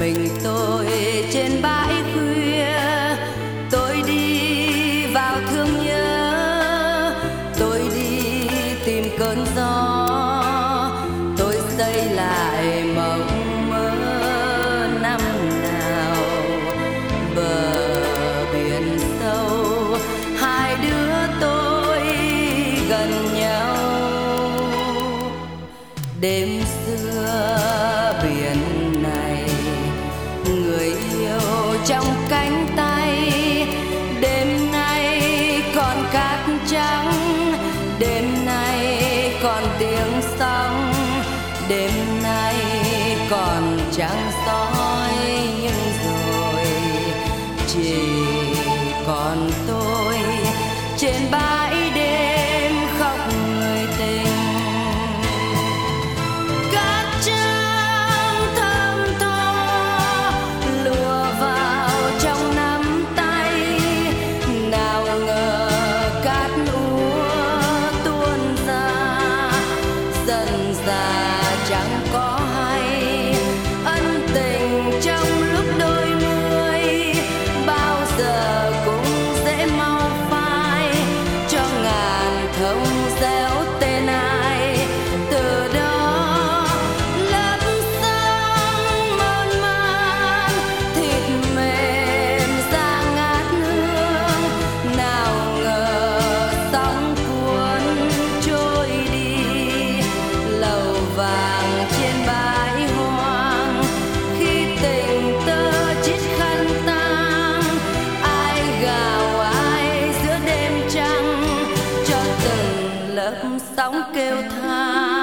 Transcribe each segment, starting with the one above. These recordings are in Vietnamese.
mình tôi trên bãi khuya. Tôi đi vào thương nhớ. Tôi đi tìm cơn gió. Tôi xây lại mộng mơ năm nào. Bờ biển sâu, hai đứa tôi gần nhau. Đêm xưa trong cánh tay. Đêm nay còn cát trắng, đêm nay còn tiếng sóng, đêm nay còn trăng soi nhưng rồi chỉ còn tôi. Trên bãi sóng kêu than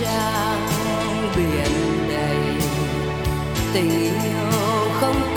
trang biển đầy tình yêu không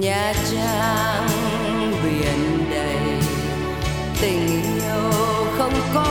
nhà trang biển đầy tình yêu không có